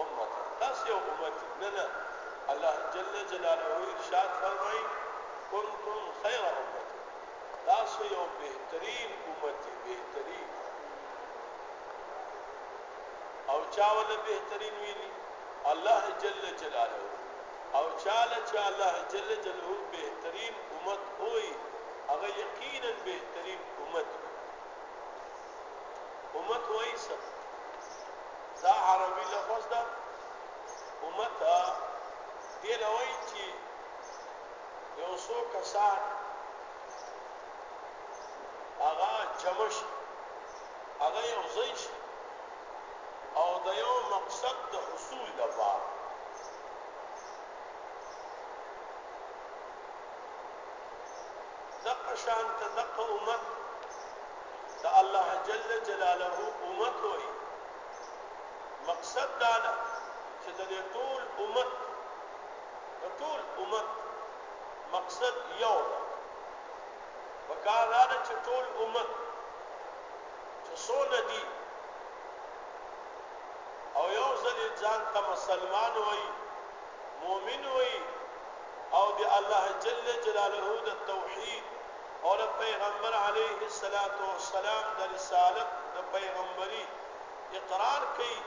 امتا تاسو یو امت یی نه نه الله جل جلاله ارشاد فرمایی کنتم خیر امت تاسو یو بهترین امت یی بهترین او چا ول بهترین ویلی الله جل جلاله او چاله چې الله جل جلاله بهترین امت وای هغه یقینا بهترین امت امت وای څه دا عربي لفظ ده امت دې لوي چې یو څو کسان هغه جمع شي هغه یو ځای شي او د یو مقصد د حصول لپاره دقه شان ته دقه امت د الله جل جلاله امت وي مقصد دا ده چې د ټول امت د ټول امت مقصد یو ده وکړه دا چې ټول امت چې څونه دي او یو ځل ځان ته مسلمان وایي مؤمن وي او د الله جل جلاله د توحید او د پیغمبر علیه الصلاة والسلام د رسالت د پیغمبري اقرار کوي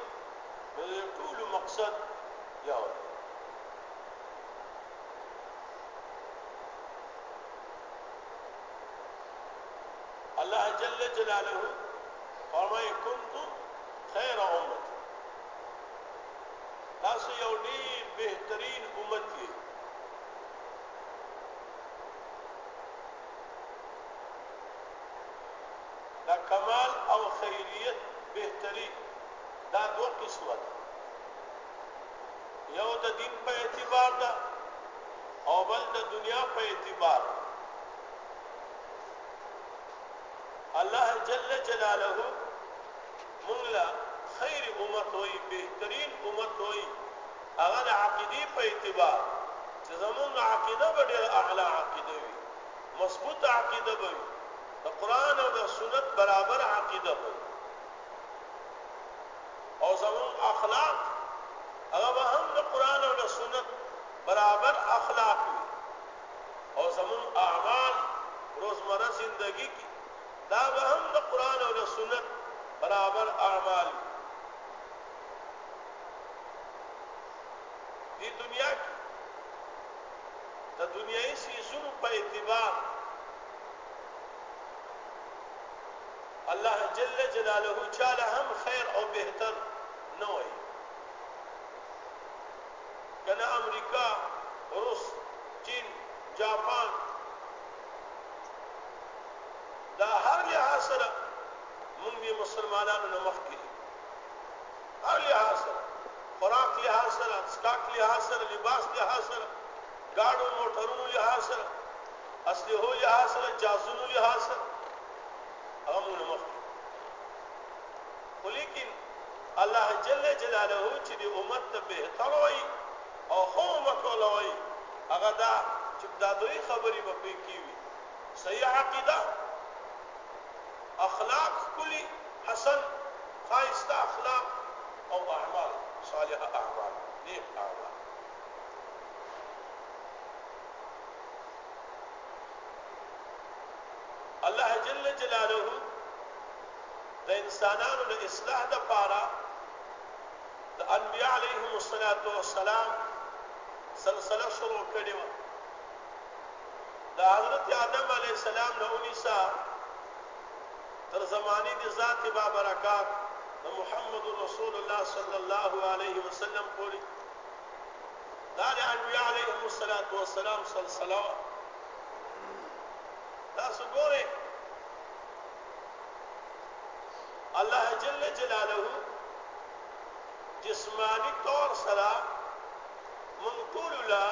نو د ټول مقصد یو دی الله جل جلاله فرمای کنتم خیر امت تاسو یو ډیر بهترین امت یې دا کمال او خیریت بهتري دا دوه قسمه ده یو د دین په اعتبار ده او بل د دنیا په اعتبار ده الله جل جلاله مونږ له خيري امت وائي بهترين امت وائي هغه د عقيدي په اعتبار چې زمونږ عقيده به ډېره اعلي عقيده وي مضبوط عقيده به وي د قران او د سنت برابر عقيده به وي او زمونږ اخلاق هغه به هم د قران او د سنت برابر اخلاق وي او زمون اعمال روزمره زندگی کې دا به هم د قرآن او د سنت برابر اعمال وي دې دنیا کې د دنیایي سیزونو په اعتبار الله جل جلاله چاله هم خیر او بهتر نه وي کنه امریکا روس چین جاپان دا هر لحاظ سره مونږ دې مسلمانانو نه مخکې دي هر لحاظ سره خوراک لحاظ سره سکاک لحاظ سره لباس لحاظ سره ګاډو موټرونو لحاظ سره اصلي هو لحاظ سره جازونو لحاظ سره هغه مونږ نه مخکې ولیکن الله جل جلاله چې د امت ته بهتر وایي او ښه به مو ټوله وي هغه دا چې دا درې خبرې به پرې کې وي، صحیح عقیده، اخلاق ښکلي، حسن، ښایسته اخلاق او اعمال، صالحه اعمال، نیک اعمال. الله جل جلاله د انسانانو د اصلاح لپاره د انبياء عليهم الصلاة والسلام سلسله شروع کړې وه د حضرت آدم عليه السلام نه ونيسه تر زماني د ذات با برکات د محمد رسول الله صلی الله عليه وسلم پورې دا د انبياء عليهم الصلاة والسلام سلسله وه تاسو ګورئ الله جل جلاله جسمانی طور سره مونږ ټول لا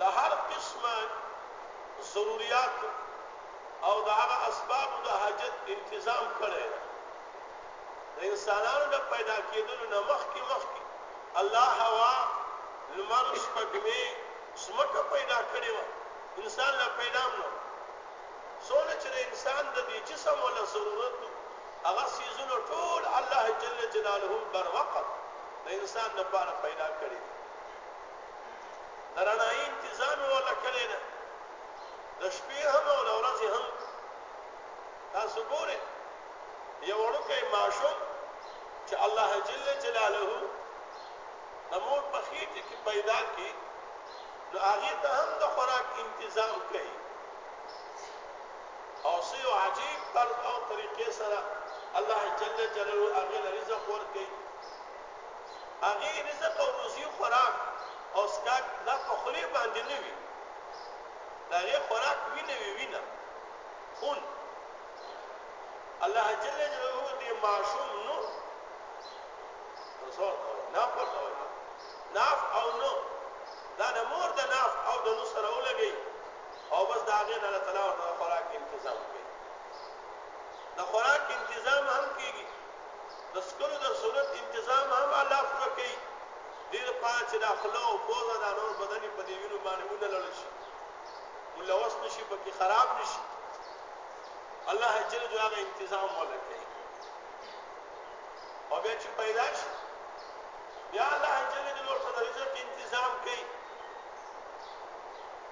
د هر قسمه ضرورت او د هغه اسباب د حاجت تنظیم کړي د انسانانو د پیدا کېدلو نه مخکې مخکې الله هوا لمر سپګمې سمکه پیدا کړې و انسان لا پیدا نو څونه چې د انسان د دې جسم له ضرورت و هغه څیزونه ټول الله جل جلاله بر وقت د انسان لپاره پیدا کړي دي د رڼایي انتظام یې ورله کړی دی د شپې هم او د ورځې هم تاسو ګورئ یو وړوکی ماشوم چې الله جل جلاله د مور په خېټه کې پیدا کړي نو هغې ته هم د خوراک انتظام کوي او څه یو عجیب طرز او طریقې سره الله جل جلاله هغې له رزق ورکوي هغې رزق او روزي خوراک او څښاک دا په خولې باندې نه وي د هغې خوراک وینه وي وینه خون الله جل جلاله دې ماشوم نو څه ورته وایي ناپوهه وایي ناف او نو دا د مور د ناف او د نو سره ولګي او بس دا غي نه الله تعالی ورته د خوراک تنظیم کوي د خوراک تنظیم هم کیږي د سکلو د صورت تنظیم هم الله پوره کوي دیر پات چې دا خلو او پوزه دا نور بدني په دی وینو باندې ونه لړ شي ملوث نشي پکې خراب نشي الله جل جلاله تنظیم ولکه او بیا چې پیدا شي بیا الله جل جلاله ورته د رزق انتظام کوي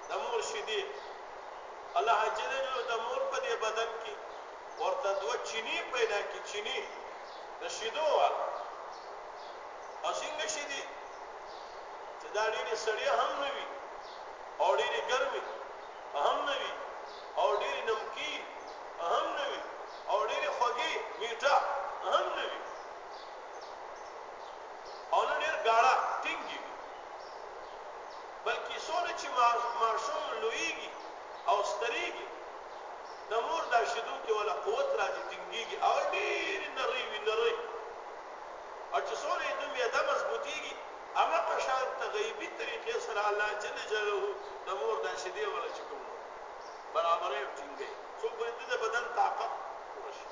د مور شیدې الله جل جلاله د مور په دې بدن کې ورته دوه چینی پیدا کی چینی د شیدو وا او څنګه شیدې چې دا ډېرې سړې هم نه وي او ډېرې ګرمې هم نه وي او ډېرې نمکی هم نه وي او ډېرې خوږې میټه هم نه وي او نه ډېر ګاړه ټینګې وي، بلکې څونه چې ماشوم لویږي او سترېږي، د مور دا شیدو کې ولا قوت راځي، ټینګېږي او ډېرې نرۍ وي، نرۍ او چې څونه یې معده مضبوطېږي، همغه شان ته غیبي طریقې سره الله جل جلاله د مور دا شیدې ولا چې کوم وخت برابروي او ټینګوي، څو پورې دده بدن طاقت پوره شي.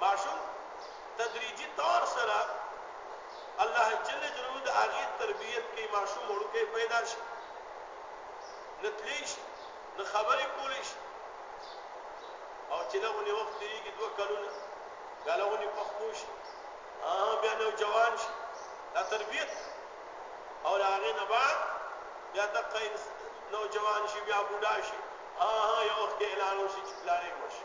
ماشوم تدریجي طور سره الله جل جلاله د هغه تربيت کې ماشوم وړوکی پیدا شي نتلیش نه خبرې کولی شي او چې لغونی وخت تیریږي دوه کلونه بیا لغونی پخپو شي بیا نو جوان شي دا تربیت او له هغې نه بعد بیا دقه نوجوان شي بیا بوډا شي ها ها یو وخت اعلان وشي چې پلانې وشي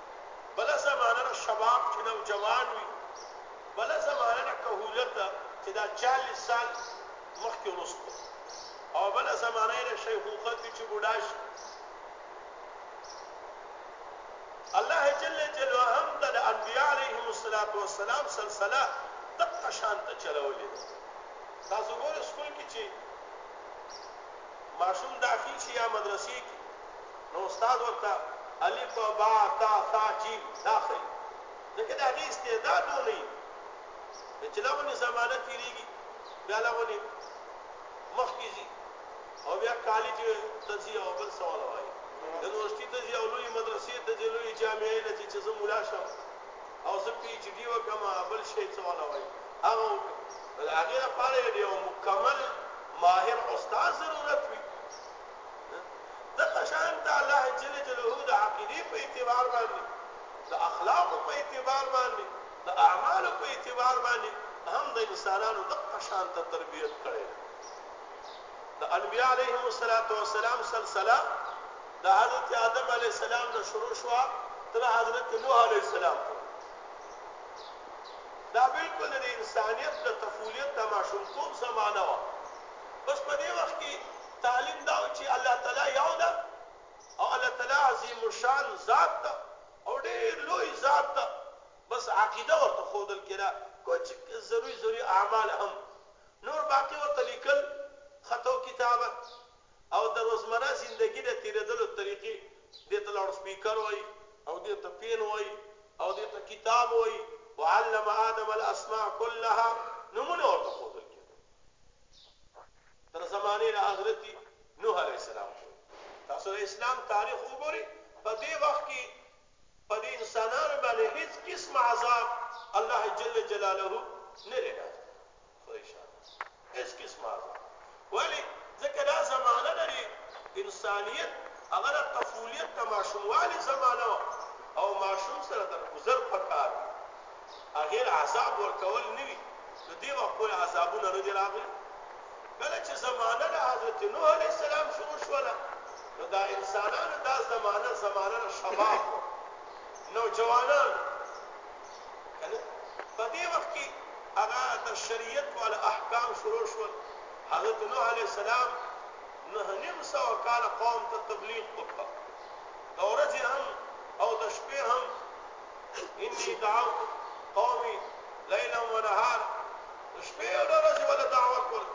بله زمانه ده شباب چې نوجوان وي، بله زمانه ده کهولت چې دا چالیس سال مخکې وروسته او بله زمانه یې ده شیخوخت وي چې بوډا شي. الله جل جلاله هم د انبیاء علیهم الصلاة والسلام سلسله دقه شان ته چلولې ده. تاسو ګورئ سکول کې چې ماشوم داخل شي یا مدرسې کې نو استاد ورته الف با تا ثا جيم دا ښيي ځکه د هغې استعداد ونه وي د چې لغونې زمانه تېرېږي بیا لغونې مخکې ځي او بیا کالج ته ځي او بل څه وله وایي یونیورسټي ته ځي او لویې مدرسې ته ځي لویې جامعې له ځي چې زه ملا شم او زه پي ایچ ډي وکړم بل شی څه وله وایي هغه وکړم د هغې لپاره یو مکمل ماهر استاد ضرورت وي دغه شان د الله جل جلاله د عقیدې په اعتبار باندې، د اخلاقو په اعتبار باندې، د اعمالو په اعتبار باندې هم د انسانانو دغه شان ته تربیت کړی دی. د انبیا علیهم الصلوة والسلام سلسله د حضرت آدم علیه السلام نه شروع شوه تر حضرت نوح علیه السلام پورې. دا بالکل د انسانیت د طفولیت د ماشومتوب زمانه وه. بس په دې وخت کې تعلیم دا و چې الله تعالی یو ده او الله تعالی عظیم الشان ذات ده او ډېر لوی ذات ده بس عقیده ورته ښودل کېده کوچ ضروري ضروري اعمال هم نور باقي ورته لیکل خط او کتابت او د روزمره زندګي د تېرېدلو طریقې دې ته لاوډ سپیکر وایي او دې ته پین وایي او دې ته کتاب وایي وعلم آدم الاسماء کلها نومونه ورته ښودل تر زمانه د حضرت نوح علیه السلام تاسو د اسلام تاریخ وګورئ په دې وخت کې په دې انسانانو باندې هیڅ قسم عذاب الله جل جلاله نه لري خو ان شاء الله هیڅ قسم عذاب ولی ځکه دا زمانه د انسانیت هغه د طفولیت د ماشوموالي زمانه او ماشوم سره د گذر پکار هغې له عذاب ورکول نه وي، نو دې وخت پورې عذابونه نه دي راغلي. کله چې زمانه له حضرت نوح علیه السلام شروع شوله، نو د انسانانو دا زمانه، زمانه شباب وه، نوجوانان وو، که نه؟ په دې وخت کې هغه د شریعت والا احکام شروع شول، حضرت نوح علیه السلام نهه نیم سوه کاله قوم ته تبلیغ وکړ، د ورځې هم او د شپې هم انی دعوت قومی لیلا و نهار شپې او ورځې ول دعوت کول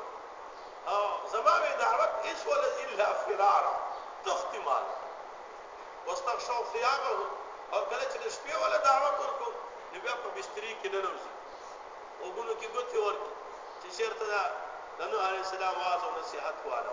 او زما به دعوت هیڅ ول الا فرارا تختی مال واستغشوا ثيابه او کله چې شپې ول دعوت ورکو نو بیا په بستری کې نه نوځي وګونو کې ګوتې ورکړي چې چیرته دا د نوح علی السلام واعظ او نصيحت واله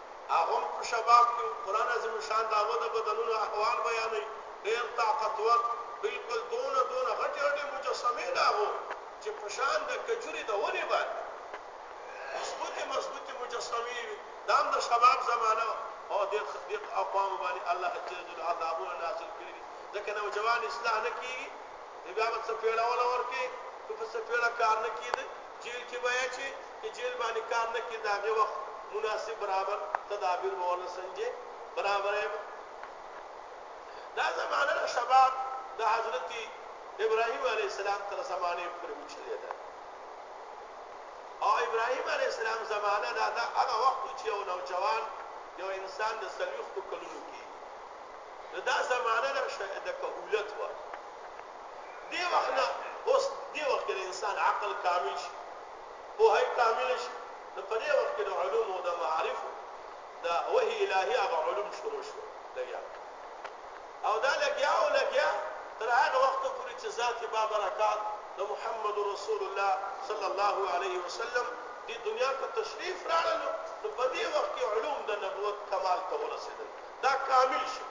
هغوم په شباب کې وو قران عظیم شان د هغه د بدنونو احوال بیانوي ډیر طاقتور بلکل دونه دونه غټې غټې مجسمې د هغو چې په شان د کجوري د ونې باندې مضبوطې مضبوطې مجسمې وي دا هم د شباب زمانه او د دې اقوام باندې الله جل جلاله عذابونه نازل کړي ځکه نوجوان اصلاح نه کیږي بیا به څه پیړه ولا ورکه که په څه پیړه کار نه کیږي جیل کې بیا چې که جیل باندې کار نه کړي د هغې وخت مناسب برابر تدابیر به ورنه سنجې برابره به دا زمانه د شباب د حضرت ابراهیم علیه السلام تر زمانه پورې وچلې ده او ابراهيم عليه السلام زمانہ دا دا هغه وخت چې یو نوجوان یو انسان د سلوختو کلونو کې نو دا زمانہ د د کهولت و دی وخت نه اوس دی وخت کې انسان عقل کامل شي پوهه کامله شي نو په دې وخت کې د علومو او د معارفو د وحي الهي هغه علوم شروع شو لګیا او دا لګیا او لګیا تر هغه وخت پورې چې ذات با برکات د محمد رسول الله صلی الله علیه وسلم د دنیا ته تشریف راړل نو په دې وخت کې علوم د نبوت کمال ته ورسېدل دا کامل شو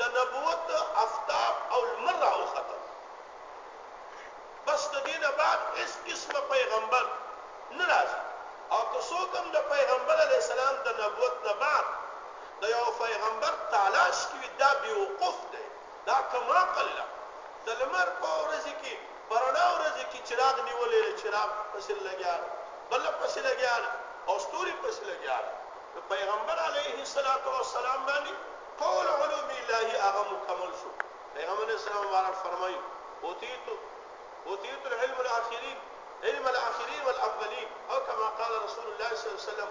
د نبوت افتاب او المر او خطر بس د دې نه بعد هیڅ قسمه پیغمبر نه راځي او که څوک هم د پیغمبر علیه السلام د نبوت نه بعد د یوه پیغمبر تالاش کې وي دا بې وقوف دی دا کم عقل ده د لمر په ورځې کې په رڼا ورځې کې چراغ نیولی دی چراغ پسې لګیا ده بله پسې لګیا ده او ستوري پسې لګیا ده نو پیغمبر علیه السلام باندې ټول علوم الهي هغه مکمل شو پیغمبر علیه السلام مبارک فرمایي اوتیت اوتیت العلم الاخرین علم الاخرین والاولین او کما قال رسول الله صلی الله علیه وسلم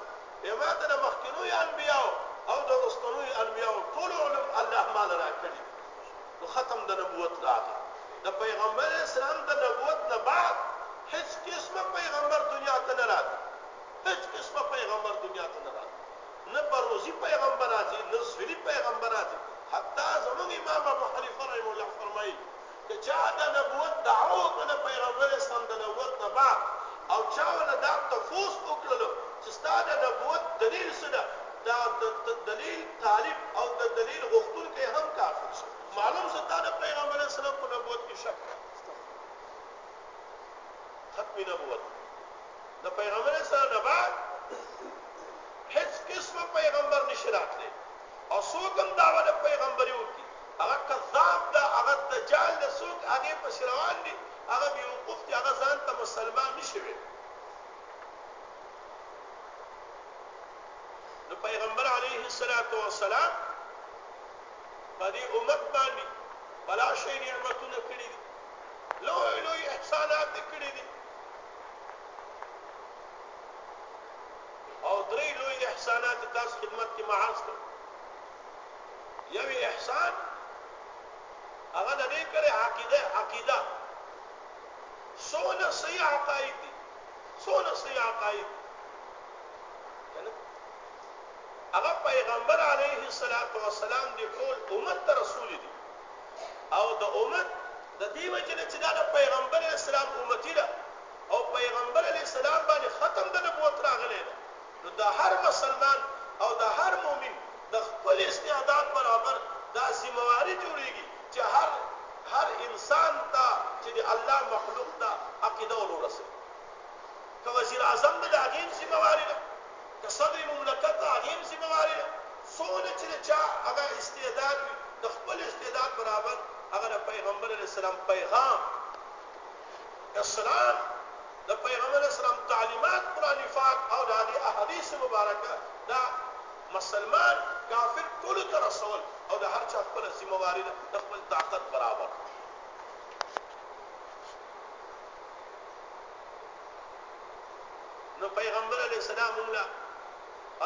یما ته د مخکینو انبیاو او د وروستنو انبیاو ټول علوم الله مال راکړي نو ختم د نبوت راغی د پیغمبر اسلام د نبوت نه بعد هیڅ قسمه پیغمبر دنیا ته نه راغی هیڅ قسمه پیغمبر دنیا ته نه راغی نه پروزی پیغمبر راځی نه زهری پیغمبر راځی حتی زموږ امام ابو حنیفه رحمه الله فرمایی که چا دنبوت دعوه وکړله پیغمبر اسلام دنبوت نه بعد او چا ورنه دا تفوس وکړلو چه ستا دنبوت دلیل څه ده دا ددلیل طالب او ددلیل غوښتونکی هم کافر شو معلوم شو تا د پیغمبر اسلام په نبوت کی شک کړی ختم نبوت د پیغمبر علیه السلام نه بعد هیڅ قسم پیغمبر نشي راتلی او څوک هم دعوه د پیغمبري وکړي هغه کذاب ده هغه دجال ده څوک هغې پسې روان دي هغه بیوقوف دي هغه ځان ته مسلمان نشي ویل نو پیغمبر علیه الصلاة والسلام په دې امت باندې بلا شي نعمتونه کړي دي لوی لوی احسانات کړي دي او درې لوی احسانات تاسو خدمت کې معاص کړ یو احسان هغه د دې کړه عقیده عقیده سونه سي عقاید دي سونه سي عقاید هغه پیغمبر علیه الصلاۃ والسلام دی ټول امت رسول دي او د امت د دې وجې نه چې دا د پيغمبر عليه السلام امتي ده او پيغمبر عليه السلام باندې ختم د نبوت راغلی ده نو د هر مسلمان او د هر مؤمن د خپل استعداد برابر دا ذمه واري جوړيږي چې هر هر انسان ته چې د الله مخلوق ته عقيده ور ورسوي که وزير اعظم ده د هغې هم ذمه واري ده د صدر مملکت د هغې هم ذمه واري ده څونه چې د چا هغه استعداد وي د خپل استعداد برابر هغه د پيغمبر عليه السلام پيغام اسلام د پيغمبر عليه السلام تعليمات قران فاک او د هغې احاديث مبارکه دا مسلمان کافر ټول ته رسول او د هر چا خپل ذمہ واري ده د خپل طاقت برابر نو پیغمبر علیه السلام موږ له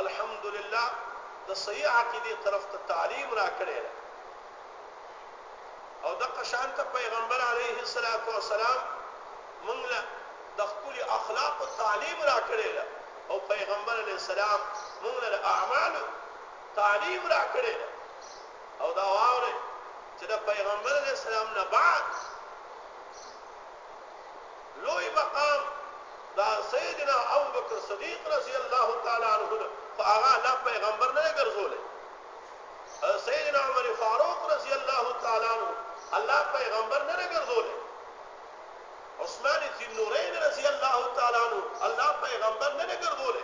الحمدلله د صحیح عقیدې طرف ته تعلیم راکړی دی او د قشان ته پیغمبر علیه السلام موږ له د خپل اخلاق تعلیم راکړی دی او پیغمبر علیه السلام موږ له اعمال تعلیم راکړی دی او دا واوري چې د پیغمبر علیه السلام نه بعد لوی مقام دا سیدنا ابوبکر صدیق رضی الله تعالی عنه ده خو هغه الله پیغمبر نه ګرځولې سیدنا عمر فاروق رضی الله تعالی عنه الله پیغمبر نه ګرځولې عثمان ذی النورین رضی الله تعالی عنہ الله پیغمبر نه ګرځولې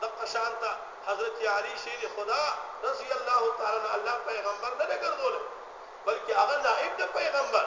د قشانتا حضرت علی شیر خدا رضی الله تعالی عنہ الله پیغمبر نه ګرځولې بلکې هغه نائب د پیغمبر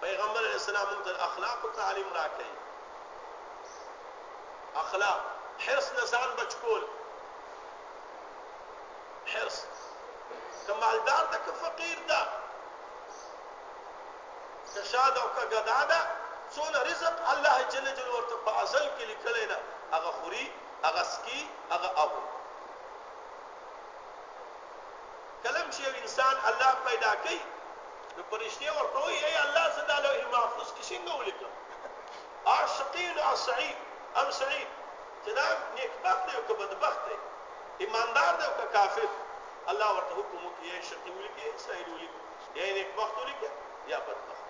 پیغمبر علیه السلام موږ ته اخلاقو تعلیم راکوي. اخلاق حرص نه ځان بچ کول حرص که مالدار ده که فقیر ده که شاه ده او که ګدا ده څونه رزق الله جل جلاله ورته په ازل کې لیکلی ده هغه خوري هغه سکي هغه اغوي کلم چې یو انسان الله پیدا کوي نو پرشته ورته وایي ای الله زه دا لوح محفوظ کې څنګه ولیکم ار شقین ار سعید ام سعید چې دا نیکبخت دی او که بدبخت دی ایماندار دی او که کافر الله ورته حکم وکړي یا شقی ولیکي یا سعید ولیکي یا نیکبخت ولیکي یا بدبخت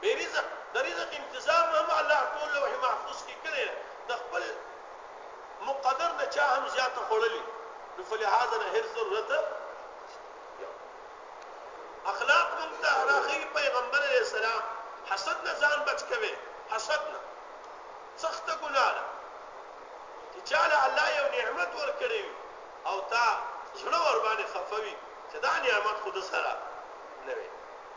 به رزق د رزق انتظام هم الله ټول لوح محفوظ کې کړی د خپل مقدر نه چا هم زیات خړلې نو فلهذا هر ضرورت اخلاق مونږ ته راخی پیغمبر علیه السلام حسد نه ځان بچ کوي حسد نه سخت ګناه ده چې چاله الله یو نعمت ورکړي او تا زړه ور باندې خفوي چې دا نعمت خود سره نه وي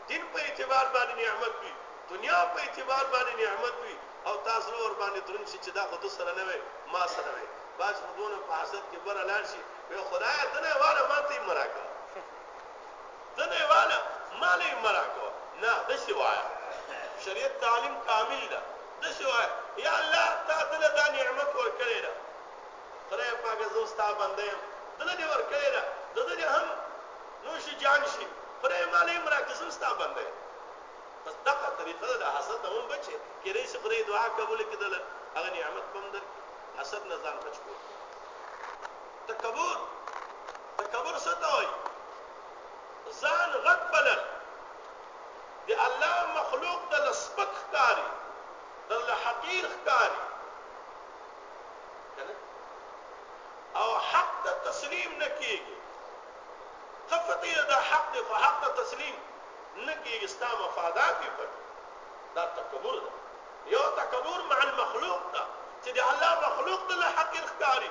دین په اعتبار باندې نعمت وي دنیا په اعتبار باندې نعمت وي او تاسو له ور باندې درن شي چې دا خود سره نه وي ما سره وي باز خودونه په حسد کې بر لاړ شي وي خدای ته نه واره ماته مراکه زه دی والا ما لي مه راکوه نه دسي وايه شريعت تعليم کامل ده دسي وايه يا الله تا دله دا نعمت ورکړی ده خدای پاکه زه ستا بنده يم دله دې ورکړی ده د ده دې هم نوش جان شي خدای ما لي مه راکوه زه ستا بنده يم بس دغه طریقه ده حسد نه هم بچي کېدای شي خدای دعا قبول کړي دله هغه نعمت به هم درکړي حسد نه ځان بچ کړو تکبر تکبر څه ته وایي ځان غټ بلل د الله مخلوق د لسپک ښکاری د الله حقیر ښکاری او حق ته تسلیم نه کیږي خفته دا حق دی خو حق ته تسلیم نه کیږي ستا مفادات یې پټ دا تکبر ده یو تکبر مع المخلوق ده چې د الله مخلوق ته له حقیر ښکاري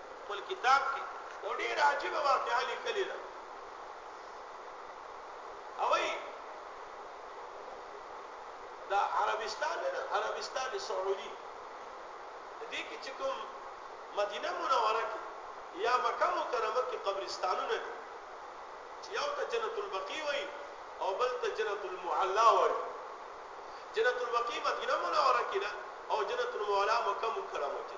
خپل کتاب کې یو ډیر عجیب واقعه لیکلې ده اوی دا عربستان نه عربستان سعودي دې کې چې کوم مدینه منوره کې یا مکه مکرمه کې قبرستانونه دي چې یو ته جنت البقیع وایي او بل ته جنت المعلا وایي جنت البقیع مدینه منوره کې ده او جنت المعلا مکه مکرمه کې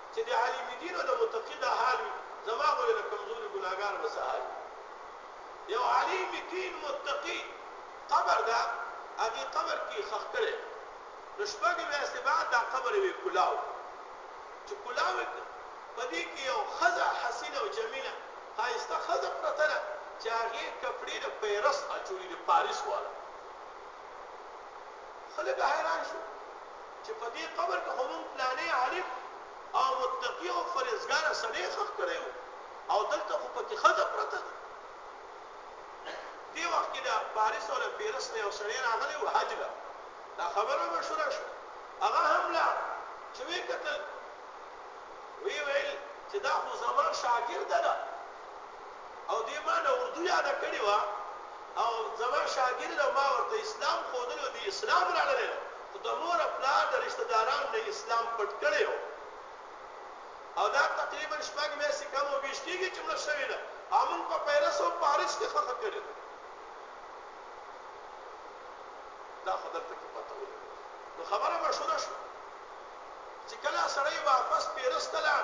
چې د عالي مدين او د متقي دا حال وي، زما غوندې د کمزوري ګناهګار به څه حال وي؟ د يو عالي مدين، متقي، قبر ده، هغې قبر کې يې ښخ کړی، نو شپږ مياشتې بعد دا قبر يوې کلاو کړ، چې کلاو يې کړ، په دې کې يو ښځه حسينه او جميله، ښايسته ښځه پرته ده، چې هغې کپړې د پيرس اچولي دي، پاريس والا. خلک حیران شول چې په دې قبر کې خو مونږ پلانې عالم او متقي او فرېزګاره سړی خښ کړی و او دلته خو پکې ښځه پرته ده دې وخت کې د پاریس او له پیرس نه یو سړی راغلی و حج له دا خبره مشهوره شوه هغه هم لا چې وی کتل وی ویل چې دا خو زما شاګرد ده او دې مانه اردو یاده کړې وه او زما شاګرد او ما ورته اسلام ښودلی او دې اسلام راړلی دی خو د مور او پلار د رشته دارانو نه اسلام پټ کړی وو او دا تقریبا شپږ میاشتې کم او بیش کیږي چې مړه شوې ده او موږ په پیرس او پاریس کې خخه کړې ده دا خو دلته کې پته ولګي نو خبره مشهوره شوه چې کله سړی واپس پیرس ته لاړ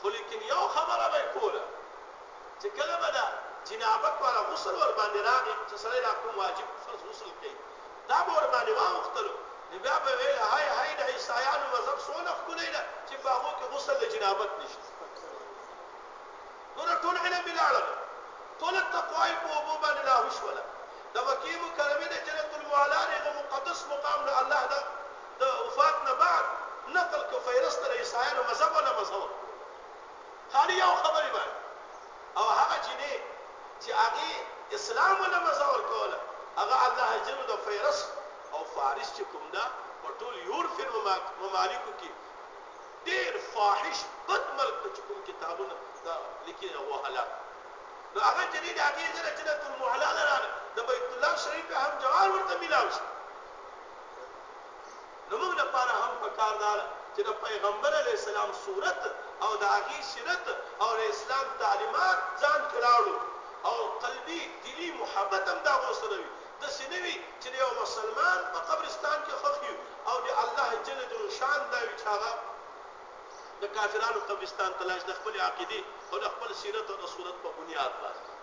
خو لیکن یو خبره به یې کوله چې کله به د جنابت والا غسل ورباندې راغی چې سړی دا کوم واجب فرض غسل کوي دا به ورباندې واوښتلو نو بیا به ویل های های د عیسایانو مذهب څونه ښکلی ده چې په هغو کې غسل د جنابت نشته نور ټول علم لاړل ټول تقوا په اوبو باندې لاهو شوله د مکې مکرمې د جنت المعلا هغه مقدس مقام نه الله دا د وفات نه بعد نقل که فيرس تر عيسايانو مذهب ولا مذهب ولا خالي يو خبري باندي او هغه جيني چي هغي اسلام ولا مذهب ورکوله هغه الله جل د فيرس او فارس چي کوم ده په ټول يورفين ممالکو کي ډير فاحش بد ملک ده چي کوم کتابونه دا ليکي هغه هلاک نو هغه جيني د هغي زره جنت المعلا لرانه د بيت الله شريف هم جوار ورته ملاو شي نو موږ لپاره هم پکار دا ده چې د پیغمبر علیه السلام سورت او د هغه سیرت او د اسلام تعلیمات ځان کې راوړو او قلبي دیني محبت هم د هغو سره وي، داسې نه وي چې د یوه مسلمان په قبرستان کې ښخ یو او د الله جل جلاله شان دا وي چې هغه د کافرانو قبرستان ته لاړ شي د خپلې عقیدې او د خپل سیرت او د سورت په بنیاد باندې.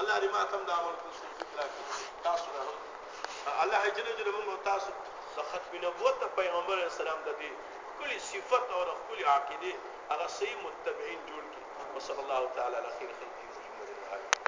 الله دې ماته هم د عمل کولو توفیق راکړي تاسو له هم الله جل جلاله موږ تاسو د ختم نبوت د پیغمبر اسلام د دې کلی صفت او د خپل عقیده هغه صحیح متبعین جوړ کړي وصلی الله تعالی علی خیر خلقه